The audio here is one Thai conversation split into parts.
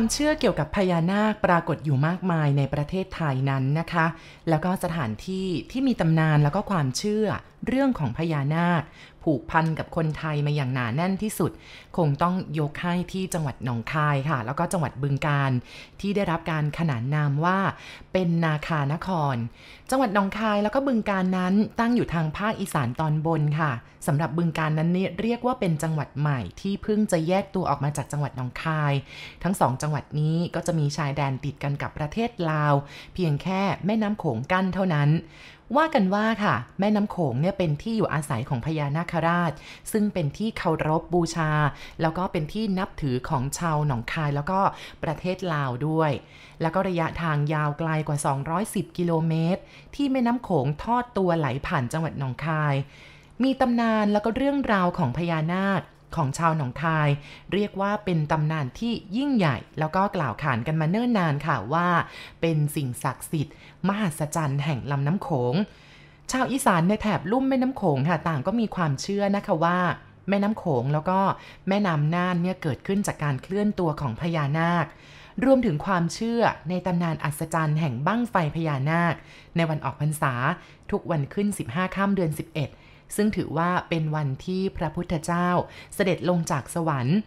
ความเชื่อเกี่ยวกับพญานาคปรากฏอยู่มากมายในประเทศไทยนั้นนะคะ แล้วก็สถานที่ที่มีตำนานแล้วก็ความเชื่อเรื่องของพญานาคผูกพันกับคนไทยมาอย่างหนาแน่นที่สุด คงต้องยกให้ที่จังหวัดหนองคายค่ะ แล้วก็จังหวัดบึงการที่ได้รับการขนานนามว่าเป็นนาคานคร จังหวัดหนองคายแล้วก็บึงการนั้นตั้งอยู่ทางภาคอีสานตอนบนค่ะสำหรับบึงการนั้นเรียกว่าเป็นจังหวัดใหม่ที่เพิ่งจะแยกตัวออกมาจากจังหวัดหนองคาย ทั้งสองจังหวัดนี้ก็จะมีชายแดนติดกันกับประเทศลาว เพียงแค่แม่น้ำโขงกั้นเท่านั้น ว่ากันว่าค่ะ แม่น้ำโขงเนี่ยเป็นที่อยู่อาศัยของพญานาคราช ซึ่งเป็นที่เคารพบูชา แล้วก็เป็นที่นับถือของชาวหนองคายแล้วก็ประเทศลาวด้วย แล้วก็ระยะทางยาวไกลกว่า 210 กิโลเมตร ที่แม่น้ำโขงทอดตัวไหลผ่านจังหวัดหนองคาย มีตำนานแล้วก็เรื่องราวของพญานาค ของชาวหนองคาย เรียกว่าเป็นตำนานที่ยิ่งใหญ่ แล้วก็กล่าวขานกันมาเนิ่นนานค่ะว่า เป็นสิ่งศักดิ์สิทธิ์ มหัศจรรย์แห่งลำน้ำโขง ชาวอีสานในแถบลุ่มแม่น้ำโขงค่ะต่างก็มีความเชื่อนะคะว่าแม่น้ำโขงแล้วก็แม่น้ำน่านเนี่ยเกิดขึ้นจากการเคลื่อนตัวของพญานาค รวมถึงความเชื่อในตำนานอัศจรรย์แห่งบั้งไฟพญานาค ในวันออกพรรษา ทุกวันขึ้น 15ค่ำเดือน 11 ซึ่งถือว่าเป็นวันที่พระพุทธเจ้าเสด็จลงจากสวรรค์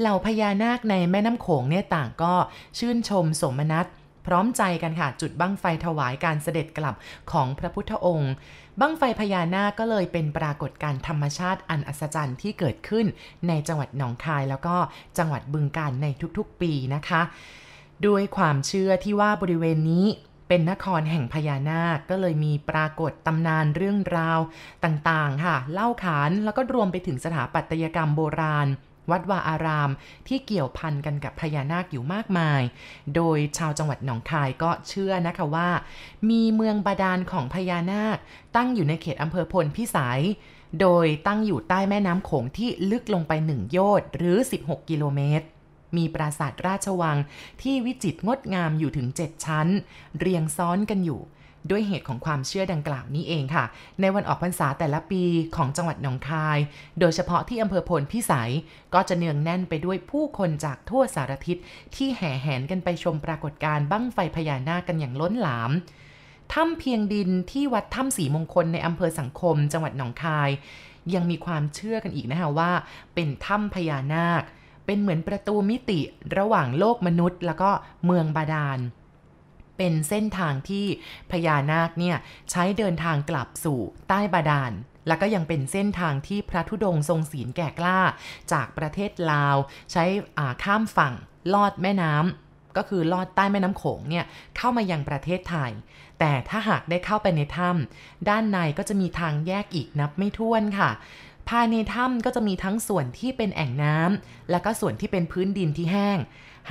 เหล่าพญานาคในแม่น้ำโขงเนี่ยต่างก็ชื่นชมสมนัตพร้อมใจกันค่ะ จุดบั้งไฟถวายการเสด็จกลับของพระพุทธองค์ บั้งไฟพญานาคก็เลยเป็นปรากฏการธรรมชาติอันอัศจรรย์ที่เกิดขึ้นในจังหวัดหนองคายแล้วก็จังหวัดบึงกาฬในทุกๆปีนะคะ ด้วยความเชื่อที่ว่าบริเวณนี้ เป็นนครแห่งพญานาคก็เลยมีปรากฏตำนานเรื่องราวต่างๆค่ะ เล่าขานแล้วก็รวมไปถึงสถาปัตยกรรมโบราณ วัดวาอาราม ที่เกี่ยวพันกันกับพญานาคอยู่มากมาย โดยชาวจังหวัดหนองคายก็เชื่อนะคะว่า มีเมืองบาดาลของพญานาค ตั้งอยู่ในเขตอำเภอพลพิสัยโดยตั้งอยู่ใต้แม่น้ำโขงที่ลึกลงไปหนึ่งโยชน์หรือ 16 กิโลเมตร มีปราสาทราชวังที่วิจิตรงดงามอยู่ถึง 7 ชั้น เรียงซ้อนกันอยู่ ด้วยเหตุของความเชื่อดังกล่าวนี้เองค่ะ ในวันออกพรรษาแต่ละปีของจังหวัดหนองคาย โดยเฉพาะที่อำเภอพลพิสัย ก็จะเนืองแน่นไปด้วยผู้คนจากทั่วสารทิศที่แห่แหนกันไปชมปรากฏการณ์บั้งไฟพญานาคกันอย่างล้นหลามถ้ำเพียงดินที่วัดถ้ำสีมงคลในอำเภอสังคม จังหวัดหนองคาย ยังมีความเชื่อกันอีกนะคะว่า เป็นถ้ำพญานาค เป็นเหมือนประตูมิติระหว่างโลกมนุษย์ แล้วก็เมืองบาดาล เป็นเส้นทางที่พญานาคเนี่ยใช้เดินทางกลับสู่ใต้บาดาลแล้วก็ยังเป็นเส้นทางที่พระธุดงค์ทรงศีลแก่กล้า จากประเทศลาว ใช้ข้ามฝั่งลอดแม่น้ำก็คือลอดใต้แม่น้ำโขงเนี่ยเข้ามายังประเทศไทย แต่ถ้าหากได้เข้าไปในถ้ำด้านในก็จะมีทางแยกอีกนับไม่ถ้วนค่ะ ภายในถ้ำก็จะมีทั้งส่วนที่เป็นแอ่งน้ำและก็ส่วนที่เป็นพื้นดินที่แห้ง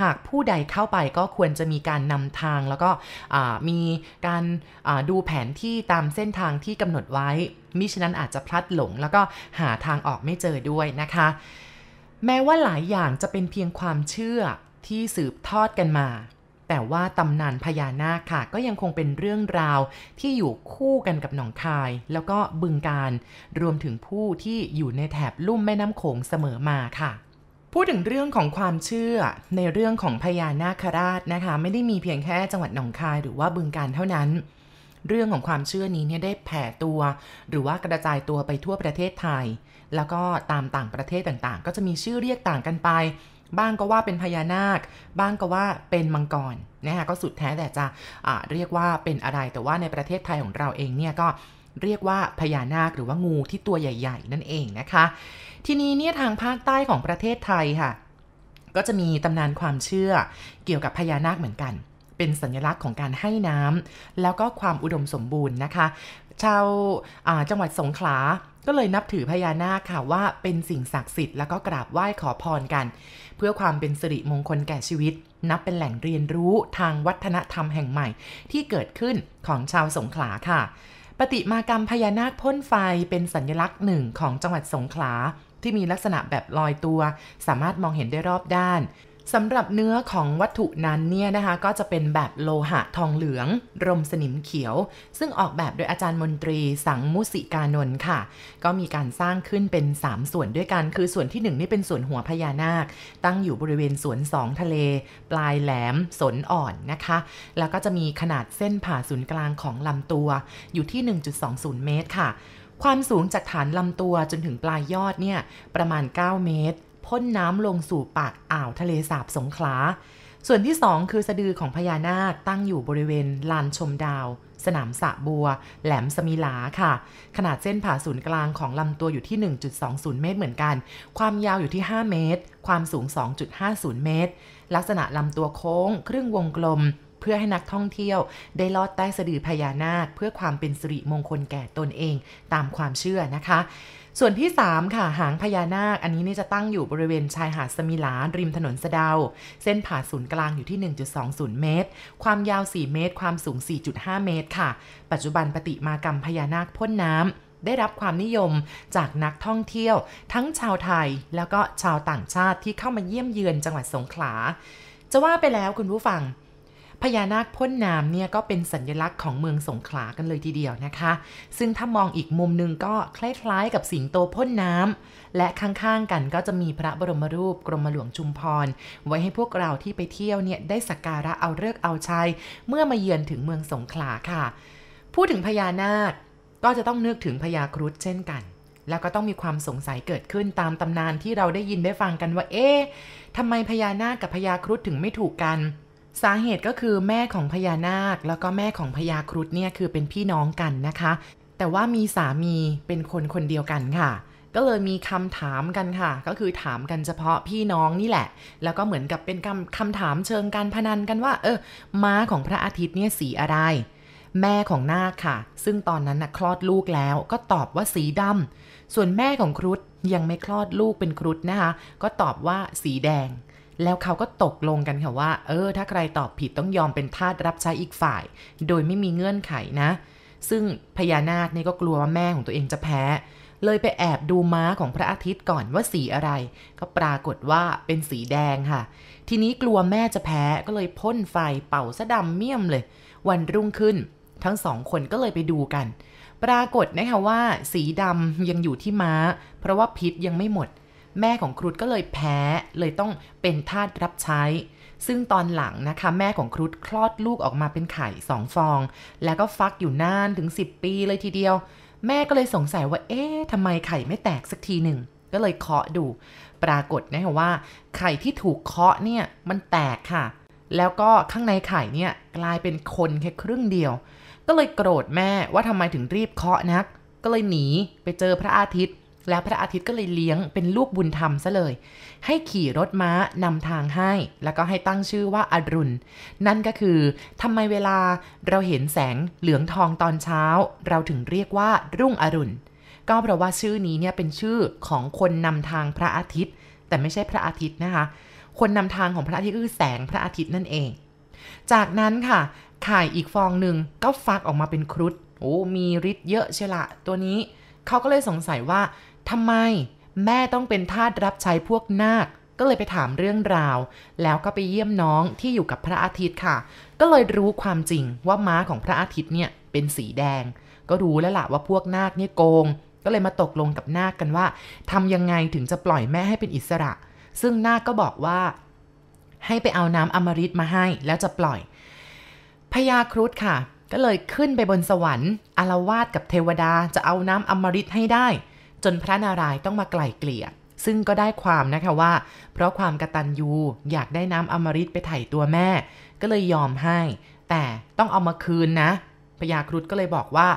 หากผู้ใดเข้าไปก็ควรจะมีการนำทาง แล้วก็มีการดูแผนที่ตามเส้นทางที่กำหนดไว้ มิฉะนั้นอาจจะพลัดหลง แล้วก็หาทางออกไม่เจอด้วยนะคะ แม้ว่าหลายอย่างจะเป็นเพียงความเชื่อที่สืบทอดกันมา แต่ว่าตำนานพญานาคค่ะ ก็ยังคงเป็นเรื่องราวที่อยู่คู่กันกับหนองคาย แล้วก็บึงการ รวมถึงผู้ที่อยู่ในแถบลุ่มแม่น้ำโขงเสมอมาค่ะพูดถึงเรื่องของความเชื่อในเรื่องของพญานาคราชนะคะ ไม่ได้มีเพียงแค่จังหวัดหนองคายหรือว่าบึงการเท่านั้น เรื่องของความเชื่อนี้เนี่ยได้แผ่ตัว หรือว่ากระจายตัวไปทั่วประเทศไทย แล้วก็ตามต่างประเทศต่างๆ ก็จะมีชื่อเรียกต่างกันไป บ้างก็ว่าเป็นพญานาค บ้างก็ว่าเป็นมังกรนะคะก็สุดแท้แต่จะะเรียกว่าเป็นอะไรแต่ว่าในประเทศไทยของเราเองเนี่ยก็เรียกว่าพญานาคหรือว่างูที่ตัวใหญ่ ๆ นั่นเองนะคะ ทีนี้เนี่ยทางภาคใต้ของประเทศไทยค่ะ ก็จะมีตำนานความเชื่อเกี่ยวกับพญานาคเหมือนกัน เป็นสัญลักษณ์ของการให้น้ำแล้วก็ความอุดมสมบูรณ์นะคะ ชาวจังหวัดสงขลาก็เลยนับถือพญานาคค่ะว่าเป็นสิ่งศักดิ์สิทธิ์แล้วก็กราบไหว้ขอพรกัน เพื่อความเป็นสิริมงคลแก่ชีวิต นับเป็นแหล่งเรียนรู้ทางวัฒนธรรมแห่งใหม่ ที่เกิดขึ้นของชาวสงขลาค่ะ ปฏิมากรรมพญานาคพ่นไฟเป็นสัญลักษณ์หนึ่งของจังหวัดสงขลาที่มีลักษณะแบบลอยตัว สามารถมองเห็นได้รอบด้าน สำหรับเนื้อของวัตถุนั้นเนี่ยนะคะก็จะเป็นแบบโลหะทองเหลือง รมสนิมเขียว ซึ่งออกแบบโดยอาจารย์มนตรีสังมุสิกานนท์ค่ะ ก็มีการสร้างขึ้นเป็น 3 ส่วนด้วยกัน คือส่วนที่ 1 นี่เป็นส่วนหัวพญานาค ตั้งอยู่บริเวณสวนสองทะเล ปลายแหลมสนอ่อนนะคะ แล้วก็จะมีขนาดเส้นผ่าศูนย์กลางของลำตัวอยู่ที่ 1.20 เมตรค่ะ ความสูงจากฐานลำตัวจนถึงปลายยอดเนี่ยประมาณ 9 เมตร พ่นน้ำลงสู่ปากอ่าวทะเลสาบสงขลา ส่วนที่2คือสะดือของพญานาคตั้งอยู่บริเวณลานชมดาว สนามสะบัว แหลมสมิลาค่ะ ขนาดเส้นผ่าศูนย์กลางของลำตัวอยู่ที่ 1.20 เมตรเหมือนกัน ความยาวอยู่ที่ 5 เมตร ความสูง 2.50 เมตร ลักษณะลำตัวโค้ง ครึ่งวงกลมเพื่อให้นักท่องเที่ยวได้ลอดใต้สะดือพญานาค เพื่อความเป็นสิริมงคลแก่ตนเองตามความเชื่อนะคะ ส่วนที่ 3 ค่ะหางพญานาค อันนี้นี่จะตั้งอยู่บริเวณชายหาดสมิลา ริมถนนสะเดา เส้นผ่าศูนย์กลางอยู่ที่ 1.20 เมตร ความยาว 4 เมตร ความสูง 4.5 เมตรค่ะ ปัจจุบันปฏิมากรรมพญานาคพ่นน้ำได้รับความนิยมจากนักท่องเที่ยว ทั้งชาวไทยแล้วก็ชาวต่างชาติที่เข้ามาเยี่ยมเยือนจังหวัดสงขลา จะว่าไปแล้วคุณผู้ฟัง พญานาคพ่นน้ำเนี่ยก็เป็นสัญลักษณ์ของเมืองสงขลากันเลยทีเดียวนะคะ ซึ่งถ้ามองอีกมุมนึงก็คล้ายๆ กับสิงโตพ่นน้ำและข้างๆกันก็จะมีพระบรมรูปกรมหลวงชุมพร ไว้ให้พวกเราที่ไปเที่ยวเนี่ยได้สักการะเอาเลิกเอาชัยเมื่อมาเยือนถึงเมืองสงขลาค่ะ พูดถึงพญานาคก็จะต้องนึกถึงพญาครุฑเช่นกัน แล้วก็ต้องมีความสงสัยเกิดขึ้นตามตำนานที่เราได้ยินได้ฟังกันว่า เอ๊ะทำไมพญานาคกับพญาครุฑถึงไม่ถูกกัน สาเหตุก็คือแม่ของพญานาค แล้วก็แม่ของพญาครุฑเนี่ยคือเป็นพี่น้องกันนะคะ แต่ว่ามีสามีเป็นคนคนเดียวกันค่ะ ก็เลยมีคำถามกันค่ะ ก็คือถามกันเฉพาะพี่น้องนี่แหละ แล้วก็เหมือนกับเป็นคำคำถามเชิงการพนันกันว่า เออม้าของพระอาทิตย์เนี่ยสีอะไร แม่ของนาคค่ะ ซึ่งตอนนั้นนะคลอดลูกแล้ว ก็ตอบว่าสีดำส่วนแม่ของครุฑยังไม่คลอดลูกเป็นครุฑนะคะ ก็ตอบว่าสีแดง แล้วเขาก็ตกลงกันค่ะว่า เออ ถ้าใครตอบผิดต้องยอมเป็นทาสรับใช้อีกฝ่าย โดยไม่มีเงื่อนไขนะ ซึ่งพญานาคนี่ก็กลัวว่าแม่ของตัวเองจะแพ้ เลยไปแอบดูม้าของพระอาทิตย์ก่อนว่าสีอะไร ก็ปรากฏว่าเป็นสีแดงค่ะ ทีนี้กลัวแม่จะแพ้ก็เลยพ่นไฟเป่าสะดำเมี่ยมเลย วันรุ่งขึ้น ทั้งสองคนก็เลยไปดูกัน ปรากฏนะคะว่า สีดำยังอยู่ที่ม้า เพราะว่าพิษยังไม่หมด แม่ของครุฑก็เลยแพ้เลยต้องเป็นทาสรับใช้ ซึ่งตอนหลังนะคะแม่ของครุฑคลอดลูกออกมาเป็นไข่สองฟอง แล้วก็ฟักอยู่นานถึง 10 ปีเลยทีเดียว แม่ก็เลยสงสัยว่าเอ๊ะทำไมไข่ไม่แตกสักทีหนึ่งก็เลยเคาะดู ปรากฏนะคะว่า ไข่ที่ถูกเคาะเนี่ยมันแตกค่ะ แล้วก็ข้างในไข่เนี่ยกลายเป็นคนแค่ครึ่งเดียว ก็เลยโกรธแม่ว่าทำไมถึงรีบเคาะนัก ก็เลยหนีไปเจอพระอาทิตย์ แล้วพระอาทิตย์ก็เลยเลี้ยงเป็นลูกบุญธรรมซะเลย ให้ขี่รถม้านำทางให้ แล้วก็ให้ตั้งชื่อว่าอรุณ นั่นก็คือทำไมเวลาเราเห็นแสงเหลืองทองตอนเช้า เราถึงเรียกว่ารุ่งอรุณ ก็เพราะว่าชื่อนี้เนี่ยเป็นชื่อของคนนำทางพระอาทิตย์ แต่ไม่ใช่พระอาทิตย์นะคะ คนนำทางของพระอาทิตย์คือแสงพระอาทิตย์นั่นเอง จากนั้นค่ะไข่อีกฟองหนึ่งก็ฟักออกมาเป็นครุฑโอ้มีฤทธิ์เยอะเชละตัวนี้เขาก็เลยสงสัยว่า ทำไมแม่ต้องเป็นทาสรับใช้พวกนาคก็เลยไปถามเรื่องราว แล้วก็ไปเยี่ยมน้องที่อยู่กับพระอาทิตย์ค่ะ ก็เลยรู้ความจริงว่าม้าของพระอาทิตย์เนี่ยเป็นสีแดง ก็รู้แล้วล่ะว่าพวกนาคเนี่ยโกง ก็เลยมาตกลงกับนาคกันว่าทำยังไงถึงจะปล่อยแม่ให้เป็นอิสระ ซึ่งนาคก็บอกว่า ให้ไปเอาน้ำอมฤตมาให้แล้วจะปล่อยพญาครุฑค่ะ ก็เลยขึ้นไปบนสวรรค์อารวาสกับเทวดาจะเอาน้ำอมฤตให้ได้ จนพระนารายณ์ต้องมาไกล่เกลี่ย ซึ่งก็ได้ความนะคะว่า เพราะความกระตัญญูอยากได้น้ำอมฤตไปไถ่ตัวแม่ ก็เลยยอมให้ แต่ต้องเอามาคืนนะพญาครุฑก็เลยบอกว่า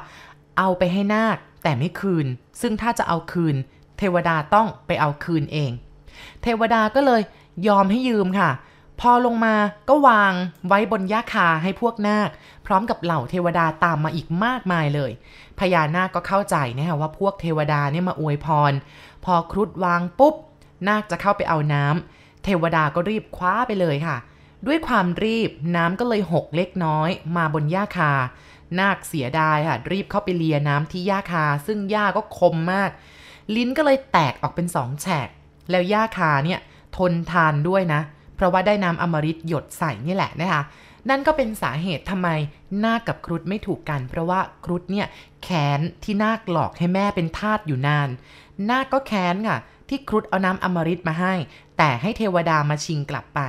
เอาไปให้นาคแต่ไม่คืน ซึ่งถ้าจะเอาคืน เทวดาต้องไปเอาคืนเอง เทวดาก็เลยยอมให้ยืมค่ะ พอลงมาก็วางไว้บนยาคาให้พวกนาค พร้อมกับเหล่าเทวดาตามมาอีกมากมายเลย พญานาคก็เข้าใจนะฮะว่าพวกเทวดาเนี่ยมาอวยพร พอครุฑวางปุ๊บ นาคจะเข้าไปเอาน้ำเทวดาก็รีบคว้าไปเลยค่ะ ด้วยความรีบน้ำก็เลยหกเล็กน้อย มาบนหญ้าคา นาคเสียดายค่ะ รีบเข้าไปเลียน้ำที่หญ้าคา ซึ่งหญ้าก็คมมาก ลิ้นก็เลยแตกออกเป็นสองแฉกแล้วหญ้าคาเนี่ยทนทานด้วยนะ เพราะว่าได้น้ำอมฤตหยดใส่นี่แหละนะคะนั่นก็เป็นสาเหตุทำไมนาคกับครุฑไม่ถูกกัน เพราะว่าครุฑเนี่ยแค้นที่นาคหลอกให้แม่เป็นทาสอยู่นาน นาคก็แค้นค่ะที่ครุฑเอาน้ำอมฤตมาให้ แต่ให้เทวดามาชิงกลับไป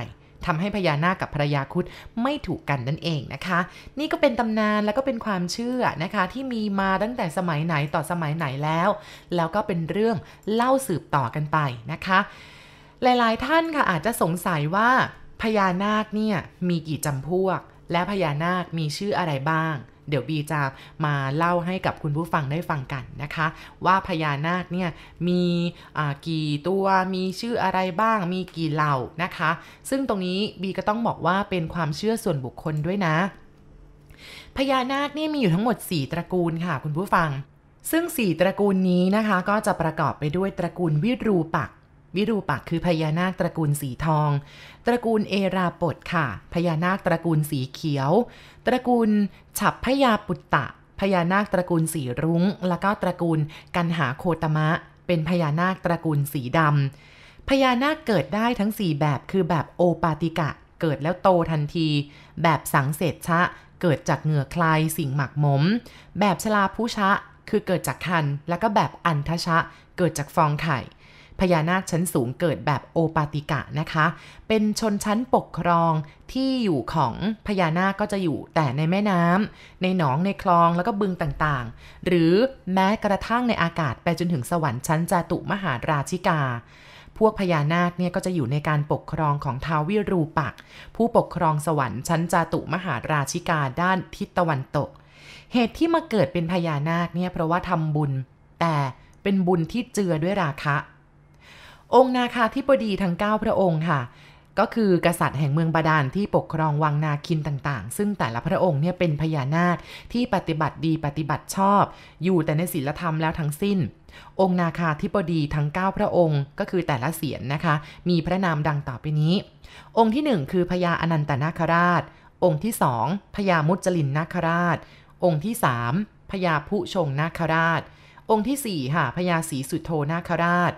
ทำให้พญานาคกับภรยาคุดไม่ถูกกันนั่นเองนะคะ นี่ก็เป็นตำนานแล้วก็เป็นความเชื่อนะคะ ที่มีมาตั้งแต่สมัยไหนต่อสมัยไหนแล้ว แล้วก็เป็นเรื่องเล่าสืบต่อกันไปนะคะ หลายๆ ท่านค่ะอาจจะสงสัยว่าพญานาคเนี่ยมีกี่จำพวก และพญานาคมีชื่ออะไรบ้าง เดี๋ยวบีจะมาเล่าให้กับคุณผู้ฟังได้ฟังกันนะคะ ว่าพญานาคเนี่ยมีกี่ตัวมีชื่ออะไรบ้าง มีกี่เหล่านะคะ ซึ่งตรงนี้บีก็ต้องบอกว่าเป็นความเชื่อส่วนบุคคลด้วยนะพญานาคนี่มีอยู่ทั้งหมด 4 ตระกูลค่ะ คุณผู้ฟัง ซึ่ง 4 ตระกูลนี้นะคะ ก็จะประกอบไปด้วยตระกูลวิรูปัก วิรูปักคือพญานาคตระกูลสีทอง ตระกูลเอราปดค่ะ พญานาคตระกูลสีเขียว ตระกูลฉับพญาปุตตะ พญานาคตระกูลสีรุง้ง แล้วก็ตระกูลกันหาโคตมะ เป็นพญานาคตระกูลสีดำพญานาคเกิดได้ทั้ง 4 แบบคือแบบโอปาติกะ เกิดแล้วโตทันที แบบสังเสรชะ เกิดจากเหงื่อคลายสิ่งหมักหมม แบบชลาผู้ชะคือเกิดจากคัน แล้วก็แบบอันทชะ เกิดจากฟองไข่ พญานาคชั้นสูงเกิดแบบโอปาติกะนะคะ เป็นชนชั้นปกครองที่อยู่ของพญานาคก็จะอยู่แต่ในแม่น้ำในหนองในคลองแล้วก็บึงต่างๆ หรือแม้กระทั่งในอากาศไปจนถึงสวรรค์ชั้นจาตุมหาราชิกาพวกพญานาคเนี่ยก็จะอยู่ในการปกครองของท้าววิรูปัก ผู้ปกครองสวรรค์ชั้นจาตุมหาราชิกาด้านทิศตะวันตก เหตุที่มาเกิดเป็นพญานาคเนี่ยเพราะว่าทำบุญ แต่เป็นบุญที่เจือด้วยราคะ องค์นาคาธิบดีทั้ง 9 พระองค์ค่ะ ก็คือกษัตริย์แห่งเมืองบาดาลที่ปกครองวังนาคินต่างๆ ซึ่งแต่ละพระองค์เนี่ยเป็นพญานาคที่ปฏิบัติดีปฏิบัติชอบ อยู่แต่ในศีลธรรมแล้วทั้งสิ้น องค์นาคาธิบดีทั้ง 9 พระองค์ ก็คือแต่ละเสียนนะคะ มีพระนามดังต่อไปนี้ องค์ที่ 1 คือพญาอนันตนาคราช องค์ที่สองพญามุจลินนาคราช องค์ที่สามพญาผู้ชงนาคราช องค์ที่4ค่ะพญาศรีสุโธนาคราช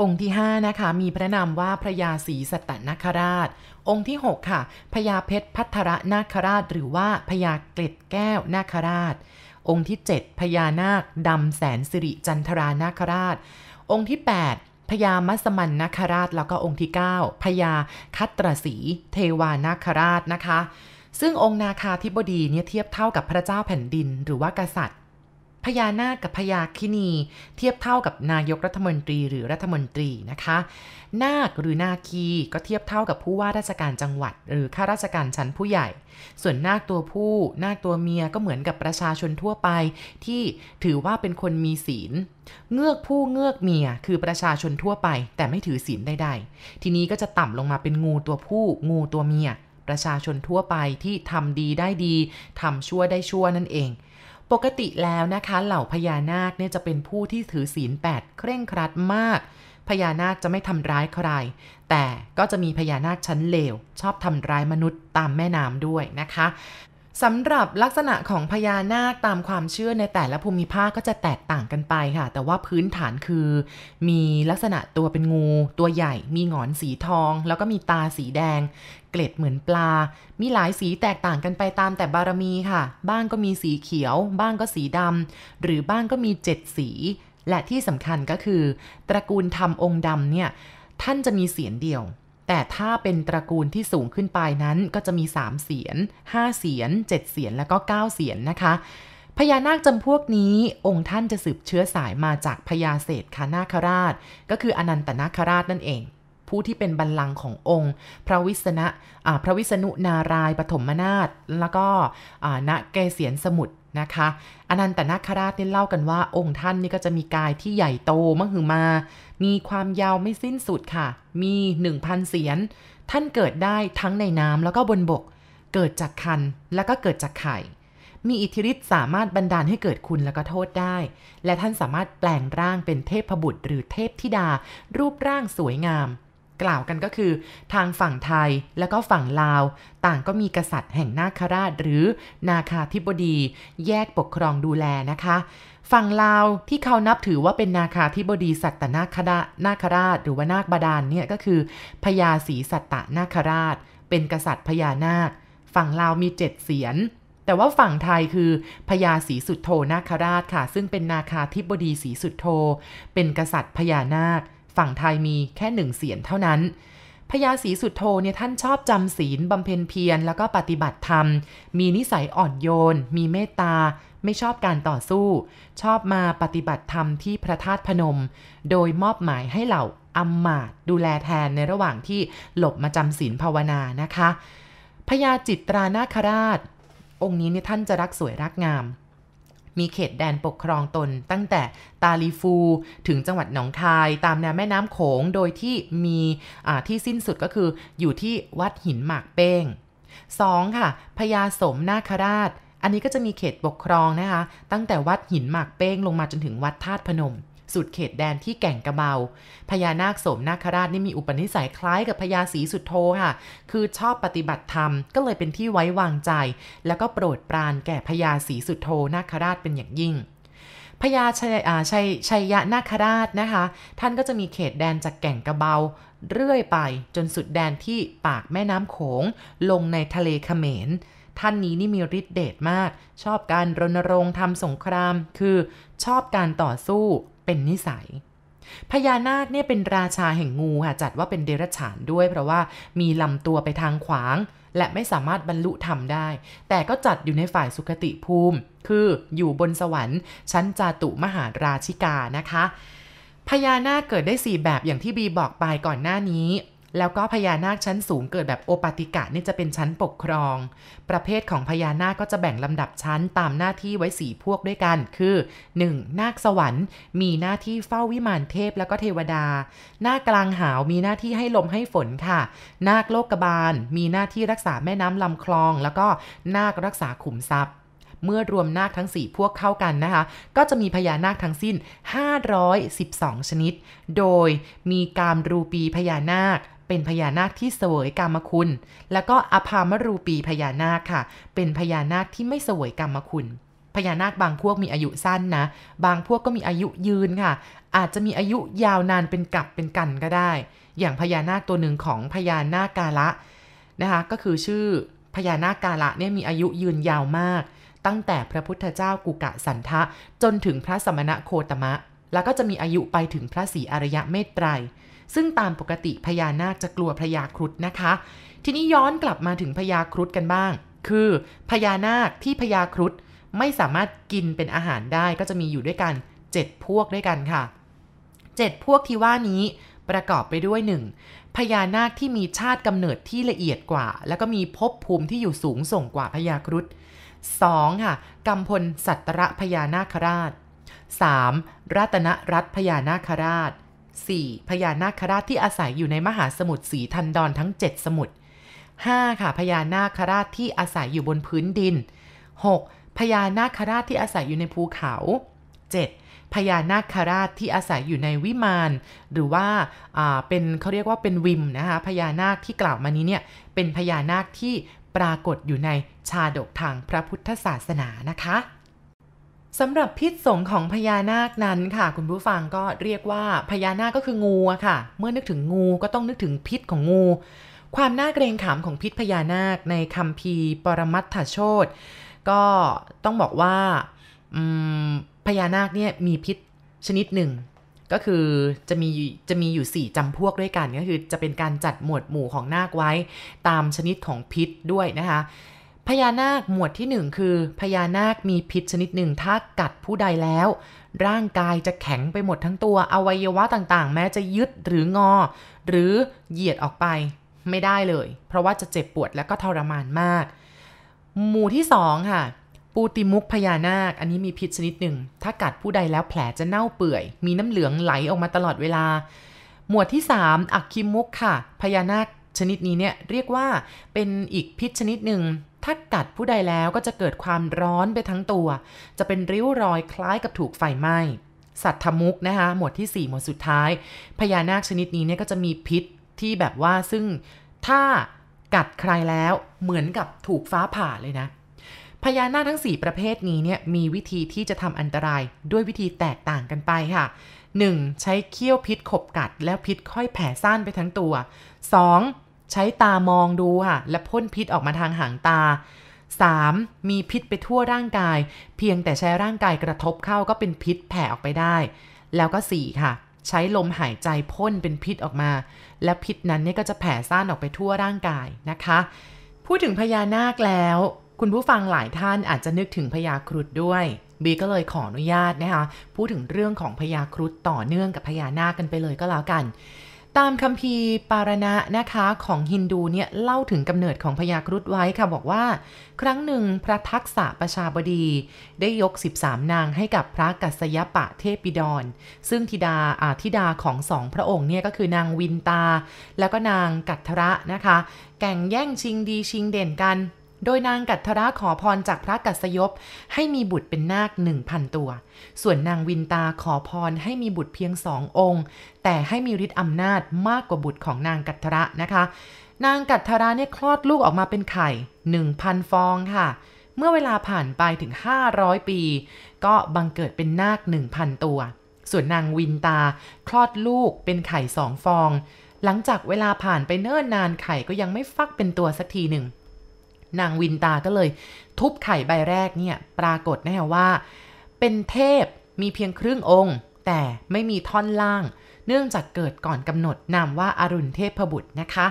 องค์ที่ 5 นะคะ มีพระนามว่าพระยาศรีสัตนคราช องค์ที่ 6 ค่ะพญาเพชรพัทรนาคราช หรือว่าพญาเกล็ดแก้วนาคราช องค์ที่ 7พญานาคดำแสนสิริจันทรานาคราช องค์ที่ 8พญามัสมันนาคราช แล้วก็องค์ที่ 9พญาคัตรศีเทวานาคราชนะคะ ซึ่งองค์นาคาธิบดีเนี่ยเทียบเท่ากับพระเจ้าแผ่นดิน หรือว่ากษัตริย์ พญานาคกับพญาคินี เทียบเท่ากับนายกรัฐมนตรีหรือรัฐมนตรีนะคะ นาคหรือนาคีก็เทียบเท่ากับผู้ว่าราชการจังหวัด หรือข้าราชการชั้นผู้ใหญ่ ส่วนนาคตัวผู้ นาคตัวเมียก็เหมือนกับประชาชนทั่วไป ที่ถือว่าเป็นคนมีศีล เงือกผู้เงือกเมียคือประชาชนทั่วไป แต่ไม่ถือศีลใดๆ ทีนี้ก็จะต่ำลงมาเป็นงูตัวผู้ งูตัวเมีย ประชาชนทั่วไปที่ทำดีได้ดีทำชั่วได้ชั่วนั่นเอง ปกติแล้วนะคะ เหล่าพญานาคเนี่ยจะเป็นผู้ที่ถือศีลแปดเคร่งครัดมาก พญานาคจะไม่ทำร้ายใคร แต่ก็จะมีพญานาคชั้นเลว ชอบทำร้ายมนุษย์ตามแม่น้ำด้วยนะคะสำหรับลักษณะของพญานาคตามความเชื่อในแต่ละภูมิภาคก็จะแตกต่างกันไปค่ะ แต่ว่าพื้นฐานคือ มีลักษณะตัวเป็นงู ตัวใหญ่ มีหงอนสีทอง แล้วก็มีตาสีแดง เกล็ดเหมือนปลา มีหลายสีแตกต่างกันไปตามแต่บารมีค่ะ บ้างก็มีสีเขียว บ้างก็สีดำ หรือบ้างก็มีเจ็ดสี และที่สำคัญก็คือ ตระกูลทำองค์ดำเนี่ย ท่านจะมีเสียงเดียว แต่ถ้าเป็นตระกูลที่สูงขึ้นไปนั้นก็จะมี 3 เสียน 5 เสียน 7 เสียน แล้วก็ 9 เสียนนะคะพญานาคจำพวกนี้องค์ท่านจะสืบเชื้อสายมาจากพญาเศษคานาคราช ก็คืออนันตนาคราชนั่นเอง ผู้ที่เป็นบัลลังก์ขององค์ พระวิษณะพระวิษณุนารายปฐมนาถแล้วก็ณเกเสียนสมุทรนะคะอนันตนาคราชนี่เล่ากันว่าองค์ท่านนี่ก็จะมีกายที่ใหญ่โตมหึมา มีความยาวไม่สิ้นสุดค่ะ มี1,000เสียน ท่านเกิดได้ทั้งในน้ำแล้วก็บนบก เกิดจากคันแล้วก็เกิดจากไข่มีอิทธิฤทธิ์สามารถบันดาลให้เกิดคุณแล้วก็โทษได้ และท่านสามารถแปลงร่างเป็นเทพบุตรหรือเทพธิดา รูปร่างสวยงาม กล่าวกันก็คือ ทางฝั่งไทยและก็ฝั่งลาว ต่างก็มีกษัตริย์แห่งนาคราชหรือนาคาธิบดี แยกปกครองดูแลนะคะฝั่งลาวที่เขานับถือว่าเป็นนาคาธิบดีสัตตนาครานาคราช หรือว่านาคบาดาลเนี่ยก็คือพญาศรีสัตตนาคราช เป็นกษัตริย์พญานาค ฝั่งลาวมีเจ็ดเสียน แต่ว่าฝั่งไทยคือพญาศรีสุดโทนาคราชค่ะ ซึ่งเป็นนาคาธิบดีศรีสุดโท เป็นกษัตริย์พญานาค ฝั่งไทยมีแค่หนึ่งเสียนเท่านั้นพญาศรีสุดโทเนี่ยท่านชอบจำศีลบำเพ็ญเพียรแล้วก็ปฏิบัติธรรม มีนิสัยอ่อนโยน มีเมตตา ไม่ชอบการต่อสู้ ชอบมาปฏิบัติธรรมที่พระธาตุพนม โดยมอบหมายให้เหล่าอัมมาตดูแลแทนในระหว่างที่หลบมาจำศีลภาวนานะคะพญาจิตรานาคราช องค์นี้เนี่ยท่านจะรักสวยรักงาม มีเขตแดนปกครองตน ตั้งแต่ตาลีฟูถึงจังหวัดหนองคาย ตามแนวแม่น้ำโขงโดยที่มีที่สิ้นสุดก็คืออยู่ที่วัดหินหมากเป้ง 2. ค่ะพญาสมนาคราชอันนี้ก็จะมีเขตปกครองนะคะ ตั้งแต่วัดหินหมากเป้งลงมาจนถึงวัดธาตุพนม สุดเขตแดนที่แก่งกระเบา พญานาคโสมนาคราชนี่มีอุปนิสัยคล้ายกับพญาสีสุดโทค่ะ คือชอบปฏิบัติธรรมก็เลยเป็นที่ไว้วางใจ แล้วก็โปรดปรานแก่พญาสีสุดโทนาคราชเป็นอย่างยิ่งพญาชัยชัยชัยยะนาคราชนะคะ ท่านก็จะมีเขตแดนจากแก่งกระเบา เรื่อยไปจนสุดแดนที่ปากแม่น้ำโขง ลงในทะเลเขมร ท่านนี้นี่มีฤทธิ์เดชมาก ชอบการรณรงค์ทำสงคราม คือชอบการต่อสู้ เป็นนิสัย พญานาคเนี่ยเป็นราชาแห่งงูค่ะจัดว่าเป็นเดรัจฉานด้วย เพราะว่ามีลำตัวไปทางขวาง และไม่สามารถบรรลุธรรมได้ แต่ก็จัดอยู่ในฝ่ายสุขติภูมิ คืออยู่บนสวรรค์ชั้นจาตุมหาราชิกานะคะพญานาคเกิดได้ 4 แบบอย่างที่บีบอกไปก่อนหน้านี้ แล้วก็พญานาคชั้นสูงเกิดแบบโอปติกะนี่จะเป็นชั้นปกครอง ประเภทของพญานาคก็จะแบ่งลำดับชั้นตามหน้าที่ไว้สีพวกด้วยกัน คือ 1. นาคสวรรค์ มีหน้าที่เฝ้าวิมานเทพแล้วก็เทวดา นาคกลางหาวมีหน้าที่ให้ลมให้ฝนค่ะ นาคโลกบาล มีหน้าที่รักษาแม่น้ำลำคลอง แล้วก็นาครักษาขุมทรัพย์เมื่อรวมนาคทั้ง 4 พวกเข้ากันนะคะ ก็จะมีพญานาคทั้งสิ้น 512 ชนิด โดยมีการรูปีพญานาค เป็นพญานาคที่เสวยกรรมคุณ แล้วก็อภามรูปีพญานาคค่ะ เป็นพญานาคที่ไม่เสวยกรรมคุณพญานาคบางพวกมีอายุสั้นนะ บางพวกก็มีอายุยืนค่ะ อาจจะมีอายุยาวนานเป็นกับเป็นกันก็ได้ อย่างพญานาคตัวหนึ่งของพญานาคกาละนะคะ ก็คือชื่อพญานาคกาละเนี่ยมีอายุยืนยาวมาก ตั้งแต่พระพุทธเจ้ากุกะสันทะ จนถึงพระสมณะโคตมะ แล้วก็จะมีอายุไปถึงพระศรีอริยะเมตไตร ซึ่งตามปกติพญานาคจะกลัวพญาครุฑนะคะ ทีนี้ย้อนกลับมาถึงพญาครุฑกันบ้าง คือพญานาคที่พญาครุฑไม่สามารถกินเป็นอาหารได้ก็จะมีอยู่ด้วยกัน 7 พวกด้วยกันค่ะ 7 พวกที่ว่านี้ประกอบไปด้วย 1. พญานาคที่มีชาติกำเนิดที่ละเอียดกว่า แล้วก็มีภพภูมิที่อยู่สูงส่งกว่าพญาครุฑ 2. ค่ะกำพลสัตระพญานาคราช 3. รัตนรัตพญานาคราช 4. พญานาคราชที่อาศัยอยู่ในมหาสมุทรสีทันดอนทั้ง 7 สมุทร 5. ค่ะพญานาคราชที่อาศัยอยู่บนพื้นดิน 6. พญานาคราชที่อาศัยอยู่ในภูเขา 7. พญานาคราชที่อาศัยอยู่ในวิมานหรือว่าเป็นเขาเรียกว่าเป็นวิมนะคะพญานาคที่กล่าวมานี้เนี่ยเป็นพญานาคที่ปรากฏอยู่ในชาดกทางพระพุทธศาสนานะคะ สำหรับพิษสงของพญานาคนั้นค่ะ คุณผู้ฟังก็เรียกว่าพญานาคก็คืองูอะค่ะ เมื่อนึกถึงงูก็ต้องนึกถึงพิษของงู ความน่าเกรงขามของพิษพญานาคในคำพีปรมัตถโชตก็ต้องบอกว่าพญานาคเนี่ยมีพิษชนิดหนึ่ง ก็คือจะมีจะมีอยู่ 4จำพวกด้วยกันก็คือจะเป็นการจัดหมวดหมู่ของนาคไว้ตามชนิดของพิษด้วยนะคะ พญานาคหมวดที่หนึ่งคือพญานาคมีพิษชนิดหนึ่งถ้ากัดผู้ใดแล้ว ร่างกายจะแข็งไปหมดทั้งตัวอวัยวะต่างๆ แม้จะยึดหรืองอ หรือเหยียดออกไปไม่ได้เลย เพราะว่าจะเจ็บปวดและก็ทรมานมาก หมู่ที่สองค่ะ ปูติมุกพญานาค อันนี้มีพิษชนิดหนึ่ง ถ้ากัดผู้ใดแล้วแผลจะเน่าเปื่อย มีน้ำเหลืองไหลออกมาตลอดเวลา หมวดที่ 3 อักคิมุกค่ะ พญานาคชนิดนี้เนี่ยเรียกว่าเป็นอีกพิษชนิดหนึ่ง ถ้ากัดผู้ใดแล้วก็จะเกิดความร้อนไปทั้งตัว จะเป็นริ้วรอยคล้ายกับถูกไฟไหม้ สัตว์ทมุกนะคะ หมวดที่ 4 หมวดสุดท้าย พญานาคชนิดนี้เนี่ยก็จะมีพิษที่แบบว่าซึ่งถ้ากัดใครแล้วเหมือนกับถูกฟ้าผ่าเลยนะ พญานาคทั้ง 4 ประเภทนี้เนี่ยมีวิธีที่จะทำอันตรายด้วยวิธีแตกต่างกันไปค่ะ 1. ใช้เขี้ยวพิษขบกัดแล้วพิษค่อยแผ่ซ่านไปทั้งตัว 2. ใช้ตามองดูค่ะ และพ่นพิษออกมาทางหางตา 3. มีพิษไปทั่วร่างกาย เพียงแต่ใช้ร่างกายกระทบเข้าก็เป็นพิษแผ่ออกไปได้ แล้วก็ 4 ค่ะ ใช้ลมหายใจพ่นเป็นพิษออกมา และพิษนั้นเนี่ยก็จะแผ่ซ่านออกไปทั่วร่างกายนะคะ พูดถึงพญานาคแล้ว คุณผู้ฟังหลายท่านอาจจะนึกถึงพญาครุฑด้วยบีก็เลยขออนุญาตนะคะพูดถึงเรื่องของพญาครุฑต่อเนื่องกับพญานาคกันไปเลยก็แล้วกัน ตามคัมภีร์ปารณะนะคะของฮินดูเนี่ยเล่าถึงกำเนิดของพญาครุฑไว้ค่ะบอกว่า ครั้งหนึ่งพระทักษะประชาบดี ได้ยก 13 นางให้กับพระกัสยปะเทปิดร ซึ่งธิดาอาธิดาของสองพระองค์เนี่ยก็คือนางวินตา แล้วก็นางกัตทระนะคะ แก่งแย่งชิงดีชิงเด่นกัน โดยนางกัทระขอพรจากพระกัสยปให้มีบุตรเป็นนาคหนึ่งพันตัว ส่วนนางวินตาขอพรให้มีบุตรเพียงสององค์ แต่ให้มีฤทธิ์อำนาจมากกว่าบุตรของนางกัทระนะคะ นางกัทระเนี่ยคลอดลูกออกมาเป็นไข่หนึ่งพันฟองค่ะ เมื่อเวลาผ่านไปถึง 500 ปี ก็บังเกิดเป็นนาคหนึ่งพันตัว ส่วนนางวินตาคลอดลูกเป็นไข่สองฟอง หลังจากเวลาผ่านไปเนิ่นนานไข่ก็ยังไม่ฟักเป็นตัวสักทีหนึ่ง นางวินตาก็เลย ทุบไข่ใบแรกเนี่ยปรากฏแน่ว่า เป็นเทพมีเพียงครึ่งองค์ แต่ไม่มีท่อนล่าง เนื่องจากเกิดก่อนกำหนดนามว่าอารุณเทพบุตรนะคะ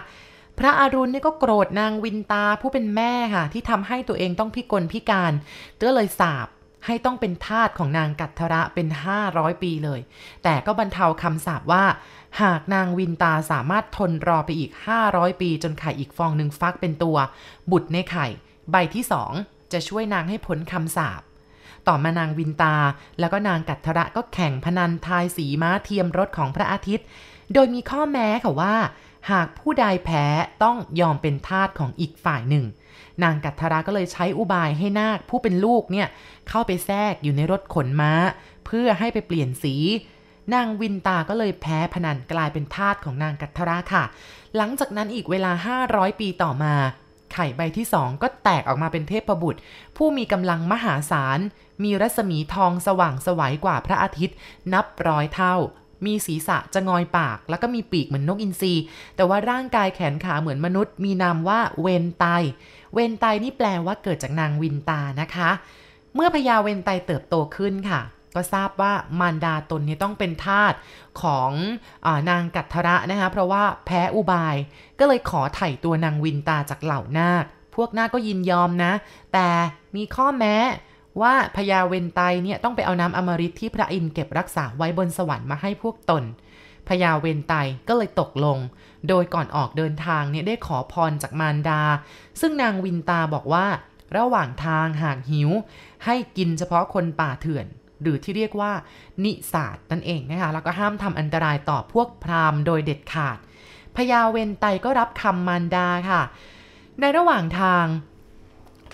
พระอารุณนี่ก็โกรธนางวินตาผู้เป็นแม่ค่ะ ที่ทำให้ตัวเองต้องพิกลพิการก็เลยสาบ ให้ต้องเป็นทาสของนางกัตทระเป็น 500 ปีเลย แต่ก็บรรเทาคำสาบว่า หากนางวินตาสามารถทนรอไปอีก 500 ปีจนไข่อีกฟองหนึ่งฟักเป็นตัว บุตรในไข่ ใบที่สองจะช่วยนางให้พ้นคำสาบต่อมานางวินตา แล้วก็นางกัตทระก็แข่งพนันทายสีม้าเทียมรถของพระอาทิตย์ โดยมีข้อแม้ค่ะว่า หากผู้ใดแพ้ต้องยอมเป็นทาสของอีกฝ่ายหนึ่ง นางกัตทราก็เลยใช้อุบายให้นาคผู้เป็นลูกเนี่ยเข้าไปแทรกอยู่ในรถขนม้า เพื่อให้ไปเปลี่ยนสี นางวินตาก็เลยแพ้พนันกลายเป็นทาสของนางกัตทราค่ะ หลังจากนั้นอีกเวลา 500 ปีต่อมา ไข่ใบที่สองก็แตกออกมาเป็นเทพบุตร ผู้มีกำลังมหาศาล มีรัศมีทองสว่างสวัยกว่าพระอาทิตย์ นับร้อยเท่า มีศีรษะจะงอยปาก แล้วก็มีปีกเหมือนนกอินทรีแต่ว่าร่างกายแขนขาเหมือนมนุษย์ มีนามว่าเวนไต เวนไตนี่แปลว่าเกิดจากนางวินตานะคะ เมื่อพญาเวนไตเติบโตขึ้นค่ะ ก็ทราบว่ามารดาตนนี้ต้องเป็นทาสของอนางกัตทระนะคะ เพราะว่าแพ้อุบาย ก็เลยขอไถ่ตัวนางวินตาจากเหล่านาคพวกนาคก็ยินยอมนะ แต่มีข้อแม้ ว่าพญาเวนไตเนี่ยต้องไปเอาน้ำอมฤตที่พระอินทร์เก็บรักษาไว้บนสวรรค์มาให้พวกตนพญาเวนไตก็เลยตกลง โดยก่อนออกเดินทางเนี่ยได้ขอพรจากมารดา ซึ่งนางวินตาบอกว่า ระหว่างทางหากหิว ให้กินเฉพาะคนป่าเถื่อน หรือที่เรียกว่า นิสาดนั่นเองนะคะ แล้วก็ห้ามทำอันตรายต่อพวกพราหมณ์โดยเด็ดขาดพญาเวนไตก็รับคำมารดาค่ะ ในระหว่างทาง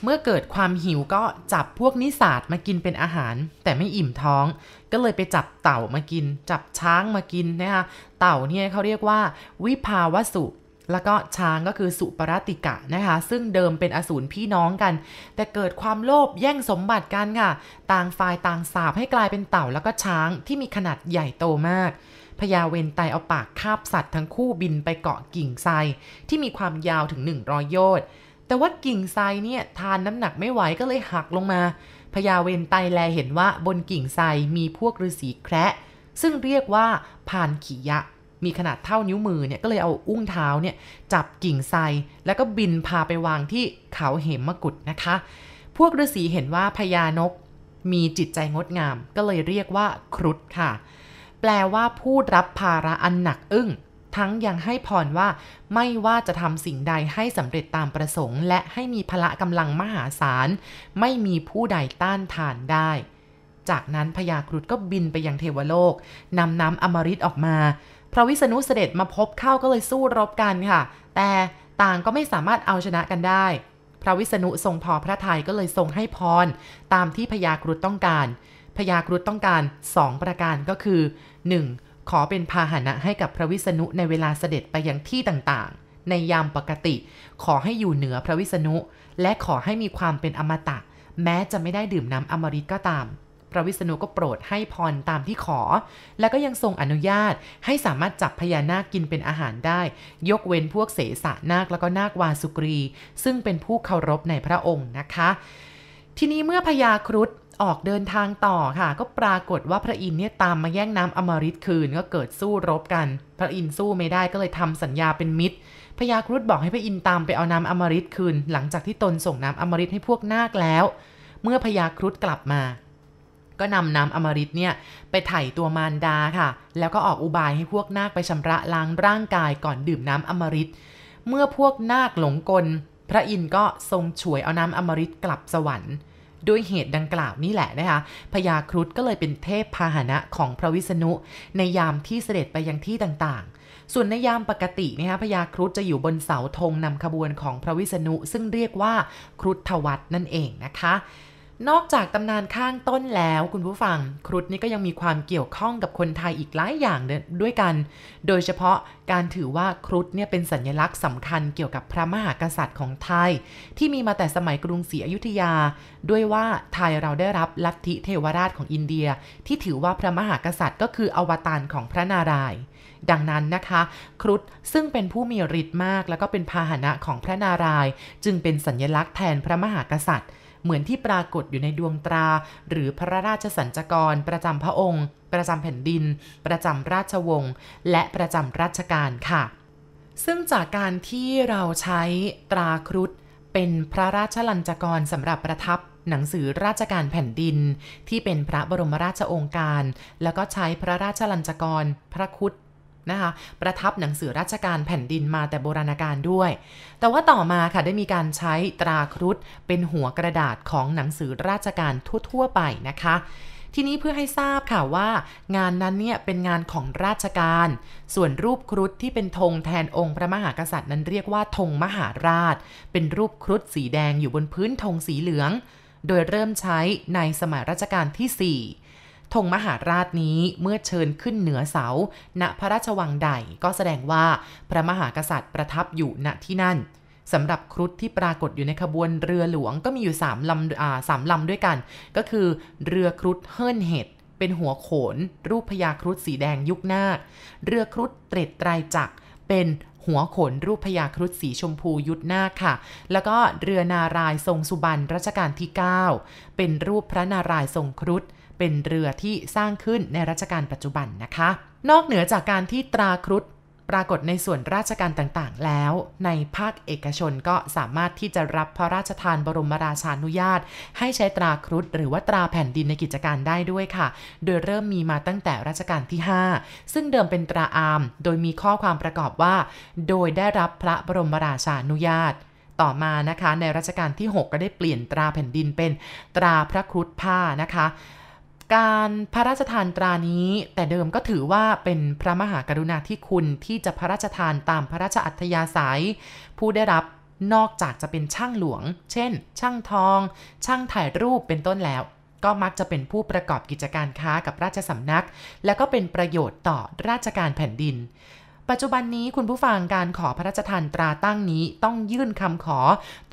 เมื่อเกิดความหิวก็จับพวกนิสาดมากินเป็นอาหาร แต่ไม่อิ่มท้อง ก็เลยไปจับเต่ามากิน จับช้างมากินนะคะเต่าเนี่ยเขาเรียกว่า วิภาวสุแล้วก็ช้างก็คือสุปรติกะนะคะ ซึ่งเดิมเป็นอสูรพี่น้องกัน แต่เกิดความโลภแย่งสมบัติกันค่ะ ต่างฝ่ายต่างสาบให้กลายเป็นเต่าแล้วก็ช้างที่มีขนาดใหญ่โตมากพญาเวนไตเอาปากคาบสัตว์ทั้งคู่บินไปเกาะกิ่งไทรที่มีความยาวถึง 100 โยชน์ แต่ว่ากิ่งไทรเนี่ยทานน้ำหนักไม่ไหวก็เลยหักลงมาพญาเวนไตแลเห็นว่าบนกิ่งไทรมีพวกฤาษีแคระซึ่งเรียกว่าพานขียะ มีขนาดเท่านิ้วมือเนี่ยก็เลยเอาอุ้งเท้าเนี่ยจับกิ่งไทรแล้วก็บินพาไปวางที่เขาเหมมกุฎนะคะ พวกฤาษีเห็นว่าพญานกมีจิตใจงดงาม ก็เลยเรียกว่าครุฑค่ะ แปลว่าผู้รับภาระอันหนักอึ้ง ทั้งยังให้พรว่าไม่ว่าจะทำสิ่งใดให้สำเร็จตามประสงค์ และให้มีพละกำลังมหาศาล ไม่มีผู้ใดต้านทานได้ จากนั้นพญาครุฑก็บินไปยังเทวโลกนำน้ำอมฤตออกมา พระวิษณุเสด็จมาพบเข้าก็เลยสู้รบกันค่ะ แต่ต่างก็ไม่สามารถเอาชนะกันได้ พระวิษณุทรงพอพระทัยก็เลยทรงให้พร ตามที่พญาครุฑต้องการพญาครุฑต้องการ 2 ประการก็คือ 1. ขอเป็นพาหนะให้กับพระวิษณุในเวลาเสด็จไปยังที่ต่างๆ ในยามปกติ ขอให้อยู่เหนือพระวิษณุ และขอให้มีความเป็นอมตะ แม้จะไม่ได้ดื่มน้ำอมฤตก็ตาม พระวิษณุก็โปรดให้พรตามที่ขอ แล้วก็ยังทรงอนุญาตให้สามารถจับพญานาคกินเป็นอาหารได้ ยกเว้นพวกเสสะนาคแล้วก็นาควาสุกรี ซึ่งเป็นผู้เคารพในพระองค์นะคะ ทีนี้เมื่อพญาครุฑ ออกเดินทางต่อค่ะ ก็ปรากฏว่าพระอินทร์เนี่ยตามมาแย่งน้ำอมฤตคืนก็เกิดสู้รบกัน พระอินทร์สู้ไม่ได้ก็เลยทำสัญญาเป็นมิตรพญาครุฑบอกให้พระอินทร์ตามไปเอาน้ำอมฤตคืน หลังจากที่ตนส่งน้ำอมฤตให้พวกนาคแล้ว เมื่อพญาครุฑกลับมา ก็นำน้ำอมฤตเนี่ยไปไถ่ตัวมารดาค่ะ แล้วก็ออกอุบายให้พวกนาคไปชำระล้างร่างกายก่อนดื่มน้ำอมฤตเมื่อพวกนาคหลงกล พระอินทร์ก็ทรงฉวยเอาน้ำอมฤตกลับสวรรค์ ด้วยเหตุดังกล่าวนี่แหละนะคะพญาครุฑก็เลยเป็นเทพพาหนะของพระวิษณุ ในยามที่เสด็จไปยังที่ต่างๆ ส่วนในยามปกตินะคะพญาครุฑจะอยู่บนเสาธงนำขบวนของพระวิษณุ ซึ่งเรียกว่าครุฑทวัตนั่นเองนะคะ นอกจากตำนานข้างต้นแล้วคุณผู้ฟัง ครุฑนี่ก็ยังมีความเกี่ยวข้องกับคนไทยอีกหลายอย่างด้วยกัน โดยเฉพาะการถือว่าครุฑเนี่ยเป็นสัญลักษณ์สำคัญเกี่ยวกับพระมหากษัตริย์ของไทย ที่มีมาแต่สมัยกรุงศรีอยุธยา ด้วยว่าไทยเราได้รับลัทธิเทวราชของอินเดีย ที่ถือว่าพระมหากษัตริย์ก็คืออวตารของพระนารายณ์ดังนั้นนะคะ ครุฑซึ่งเป็นผู้มีฤทธิ์มาก แล้วก็เป็นพาหนะของพระนารายณ์จึงเป็นสัญลักษณ์แทนพระมหากษัตริย์ เหมือนที่ปรากฏอยู่ในดวงตรา หรือพระราชสัญจกรประจำพระองค์ ประจำแผ่นดิน ประจำราชวงศ์และประจำราชการค่ะ ซึ่งจากการที่เราใช้ตราครุฑเป็นพระราชลัญจกรสำหรับประทับหนังสือราชการแผ่นดิน ที่เป็นพระบรมราชองค์การ แล้วก็ใช้พระราชลัญจกร พระคุด นะคะประทับหนังสือราชการแผ่นดินมาแต่โบราณกาลด้วย แต่ว่าต่อมาค่ะได้มีการใช้ตราครุฑเป็นหัวกระดาษของหนังสือราชการทั่ว ๆ ไปนะคะทีนี้เพื่อให้ทราบค่ะว่างานนั้นเนี่ยเป็นงานของราชการ ส่วนรูปครุฑที่เป็นธงแทนองค์พระมหากษัตริย์นั้นเรียกว่าธงมหาราช เป็นรูปครุฑสีแดงอยู่บนพื้นธงสีเหลือง โดยเริ่มใช้ในสมัยรัชกาลที่ 4 ธงมหาราชนี้เมื่อเชิญขึ้นเหนือเสา ณพระราชวังใดก็แสดงว่าพระมหากษัตริย์ประทับอยู่ณที่นั่นสำหรับครุฑที่ปรากฏอยู่ในขบวนเรือหลวงก็มีอยู่สามลำสามลำด้วยกัน ก็คือเรือครุฑเฮิรนเห็ดเป็นหัวโขน รูปพญาครุฑสีแดงยุคนาค เรือครุฑเตร็ดไตรจักรเป็นหัวขนรูปพญาครุฑสีชมพูยุทธนาคค่ะ แล้วก็เรือนารายทรงสุบรรณรัชกาลที่ 9 เป็นรูปพระนารายทรงครุฑ เป็นเรือที่สร้างขึ้นในรัชกาลปัจจุบันนะคะ นอกเหนือจากการที่ตราครุฑปรากฏในส่วนราชการต่างๆ แล้ว ในภาคเอกชนก็สามารถที่จะรับพระราชทานบรมราชานุญาต ให้ใช้ตราครุฑหรือว่าตราแผ่นดินในกิจการได้ด้วยค่ะ โดยเริ่มมีมาตั้งแต่รัชกาลที่ 5 ซึ่งเดิมเป็นตราอาม โดยมีข้อความประกอบว่า โดยได้รับพระบรมราชานุญาต ต่อมานะคะ ในรัชกาลที่ 6 ก็ได้เปลี่ยนตราแผ่นดินเป็นตราพระครุฑผ้านะคะ การพระราชทานตรานี้ แต่เดิมก็ถือว่าเป็นพระมหากรุณาธิคุณที่จะพระราชทานตามพระราชอัธยาศัย ผู้ได้รับนอกจากจะเป็นช่างหลวง เช่น ช่างทอง ช่างถ่ายรูปเป็นต้นแล้ว ก็มักจะเป็นผู้ประกอบกิจการค้ากับราชสำนัก และก็เป็นประโยชน์ต่อราชการแผ่นดิน ปัจจุบันนี้คุณผู้ฟังการขอพระราชทานตราตั้งนี้ต้องยื่นคำขอ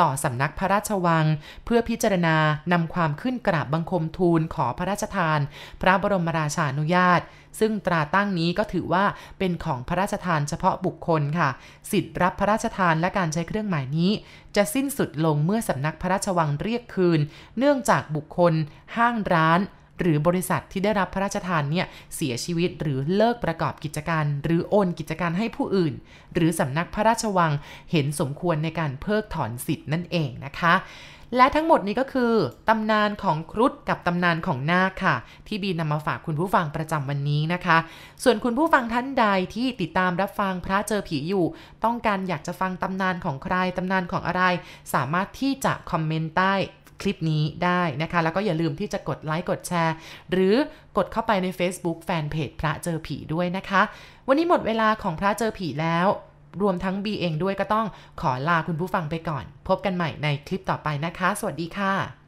ต่อสำนักพระราชวัง เพื่อพิจารณานำความขึ้นกราบบังคมทูลขอพระราชทาน พระบรมราชานุญาต ซึ่งตราตั้งนี้ก็ถือว่าเป็นของพระราชทานเฉพาะบุคคลค่ะ สิทธิ์รับพระราชทานและการใช้เครื่องหมายนี้ จะสิ้นสุดลงเมื่อสำนักพระราชวังเรียกคืน เนื่องจากบุคคล ห้างร้าน หรือบริษัทที่ได้รับพระราชทานเนี่ยเสียชีวิตหรือเลิกประกอบกิจการ หรือโอนกิจการให้ผู้อื่น หรือสำนักพระราชวังเห็นสมควรในการเพิกถอนสิทธิ์นั่นเองนะคะและทั้งหมดนี้ก็คือตำนานของครุฑกับตำนานของนาคค่ะ ที่บีนำมาฝากคุณผู้ฟังประจำวันนี้นะคะ ส่วนคุณผู้ฟังท่านใดที่ติดตามรับฟังพระเจอผีอยู่ ต้องการอยากจะฟังตำนานของใครตำนานของอะไร สามารถที่จะคอมเมนต์ใต้ คลิปนี้ได้นะคะ แล้วก็อย่าลืมที่จะกดไลค์กดแชร์ หรือกดเข้าไปใน Facebook แฟนเพจพระเจอผีด้วยนะคะ วันนี้หมดเวลาของพระเจอผีแล้ว รวมทั้งบีเองด้วยก็ต้องขอลาคุณผู้ฟังไปก่อน พบกันใหม่ในคลิปต่อไปนะคะ สวัสดีค่ะ